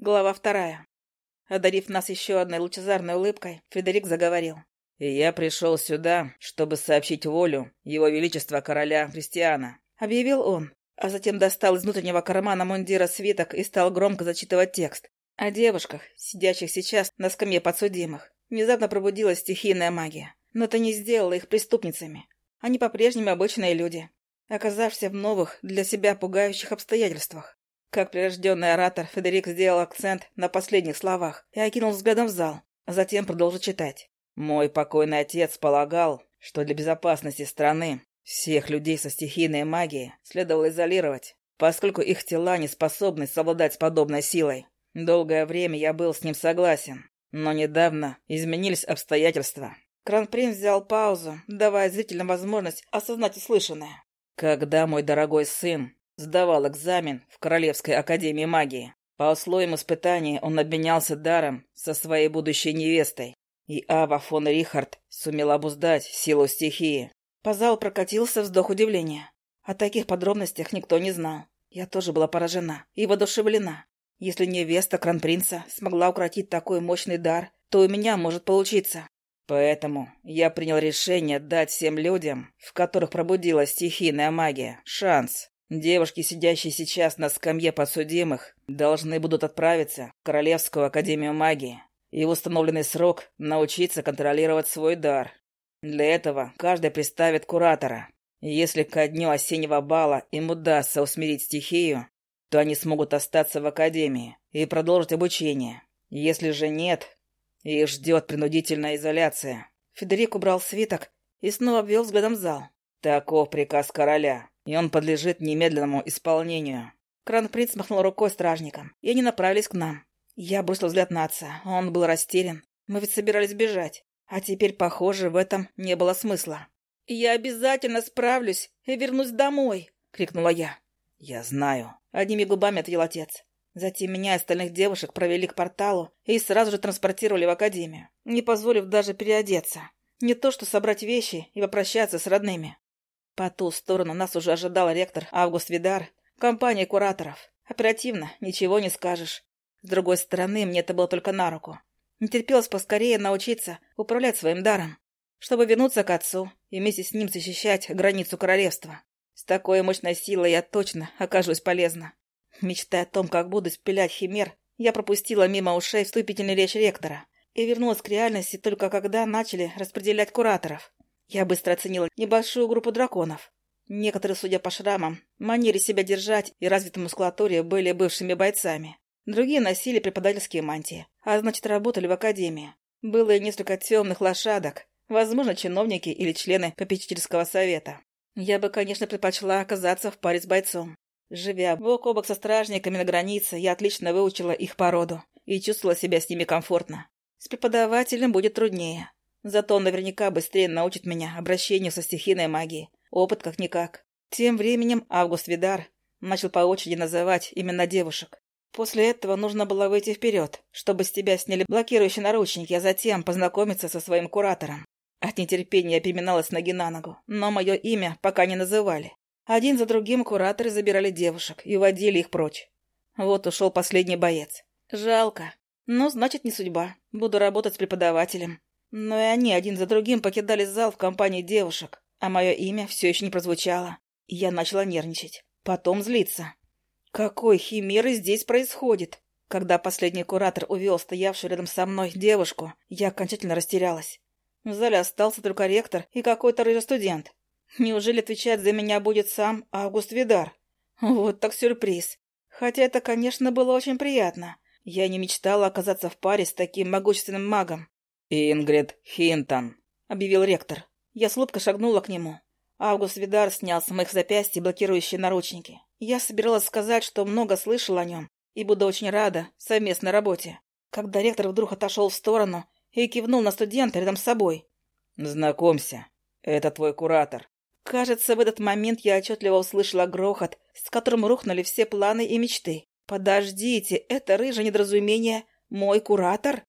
Глава вторая. Одарив нас еще одной лучезарной улыбкой, Фредерик заговорил. «И я пришел сюда, чтобы сообщить волю Его Величества Короля Христиана», — объявил он, а затем достал из внутреннего кармана мундира свиток и стал громко зачитывать текст. О девушках, сидящих сейчас на скамье подсудимых, внезапно пробудилась стихийная магия. Но это не сделало их преступницами. Они по-прежнему обычные люди, оказавшиеся в новых, для себя пугающих обстоятельствах. Как прирожденный оратор, Федерик сделал акцент на последних словах и окинул взглядом в зал, а затем продолжил читать. «Мой покойный отец полагал, что для безопасности страны всех людей со стихийной магией следовало изолировать, поскольку их тела не способны совладать с подобной силой. Долгое время я был с ним согласен, но недавно изменились обстоятельства». Кронпринц взял паузу, давая зрителям возможность осознать услышанное. «Когда мой дорогой сын Сдавал экзамен в Королевской Академии Магии. По условиям испытания он обменялся даром со своей будущей невестой. И Ава фон Рихард сумел обуздать силу стихии. По залу прокатился вздох удивления. О таких подробностях никто не знал. Я тоже была поражена и воодушевлена. Если невеста кронпринца смогла укротить такой мощный дар, то у меня может получиться. Поэтому я принял решение дать всем людям, в которых пробудилась стихийная магия, шанс. Девушки, сидящие сейчас на скамье подсудимых, должны будут отправиться в Королевскую Академию Магии и в установленный срок научиться контролировать свой дар. Для этого каждый представит куратора. Если ко дню осеннего бала им удастся усмирить стихию, то они смогут остаться в Академии и продолжить обучение. Если же нет, их ждет принудительная изоляция. Федерик убрал свиток и снова обвел взглядом зал. Таков приказ короля и он подлежит немедленному исполнению». Кронпринц махнул рукой стражникам, и они направились к нам. Я бросил взгляд на отца. Он был растерян. Мы ведь собирались бежать. А теперь, похоже, в этом не было смысла. «Я обязательно справлюсь и вернусь домой!» — крикнула я. «Я знаю», — одними губами ответил отец. Затем меня и остальных девушек провели к порталу и сразу же транспортировали в академию, не позволив даже переодеться. Не то что собрать вещи и попрощаться с родными. По ту сторону нас уже ожидал ректор Август Видар, компания кураторов. Оперативно, ничего не скажешь. С другой стороны, мне это было только на руку. Не терпелось поскорее научиться управлять своим даром, чтобы вернуться к отцу и вместе с ним защищать границу королевства. С такой мощной силой я точно окажусь полезна. Мечтая о том, как буду спилять химер, я пропустила мимо ушей вступительную речь ректора и вернулась к реальности только когда начали распределять кураторов. Я быстро оценила небольшую группу драконов. Некоторые, судя по шрамам, манере себя держать и развитой мускулатуре, были бывшими бойцами. Другие носили преподавательские мантии, а значит, работали в академии. Было и несколько темных лошадок, возможно, чиновники или члены попечительского совета. Я бы, конечно, предпочла оказаться в паре с бойцом. Живя бок о бок со стражниками на границе, я отлично выучила их породу и чувствовала себя с ними комфортно. С преподавателем будет труднее. Зато он наверняка быстрее научит меня обращению со стихийной магией. Опыт как-никак. Тем временем Август Видар начал по очереди называть имена девушек. После этого нужно было выйти вперед, чтобы с тебя сняли блокирующие наручники, а затем познакомиться со своим куратором. От нетерпения я переминалась ноги на ногу, но мое имя пока не называли. Один за другим кураторы забирали девушек и уводили их прочь. Вот ушел последний боец. Жалко. Но значит не судьба. Буду работать с преподавателем. Но и они один за другим покидали зал в компании девушек, а мое имя все еще не прозвучало. Я начала нервничать, потом злиться. Какой химеры здесь происходит? Когда последний куратор увел стоявшую рядом со мной девушку, я окончательно растерялась. В зале остался только ректор и какой-то рыжий студент. Неужели отвечать за меня будет сам Август Видар? Вот так сюрприз. Хотя это, конечно, было очень приятно. Я не мечтала оказаться в паре с таким могущественным магом. «Ингрид Хинтон», — объявил ректор. Я с улыбкой шагнула к нему. Август Видар снял с моих запястья блокирующие наручники. Я собиралась сказать, что много слышал о нем и буду очень рада совместной работе. Когда ректор вдруг отошел в сторону и кивнул на студента рядом с собой. «Знакомься, это твой куратор». Кажется, в этот момент я отчетливо услышала грохот, с которым рухнули все планы и мечты. «Подождите, это рыжее недоразумение мой куратор?»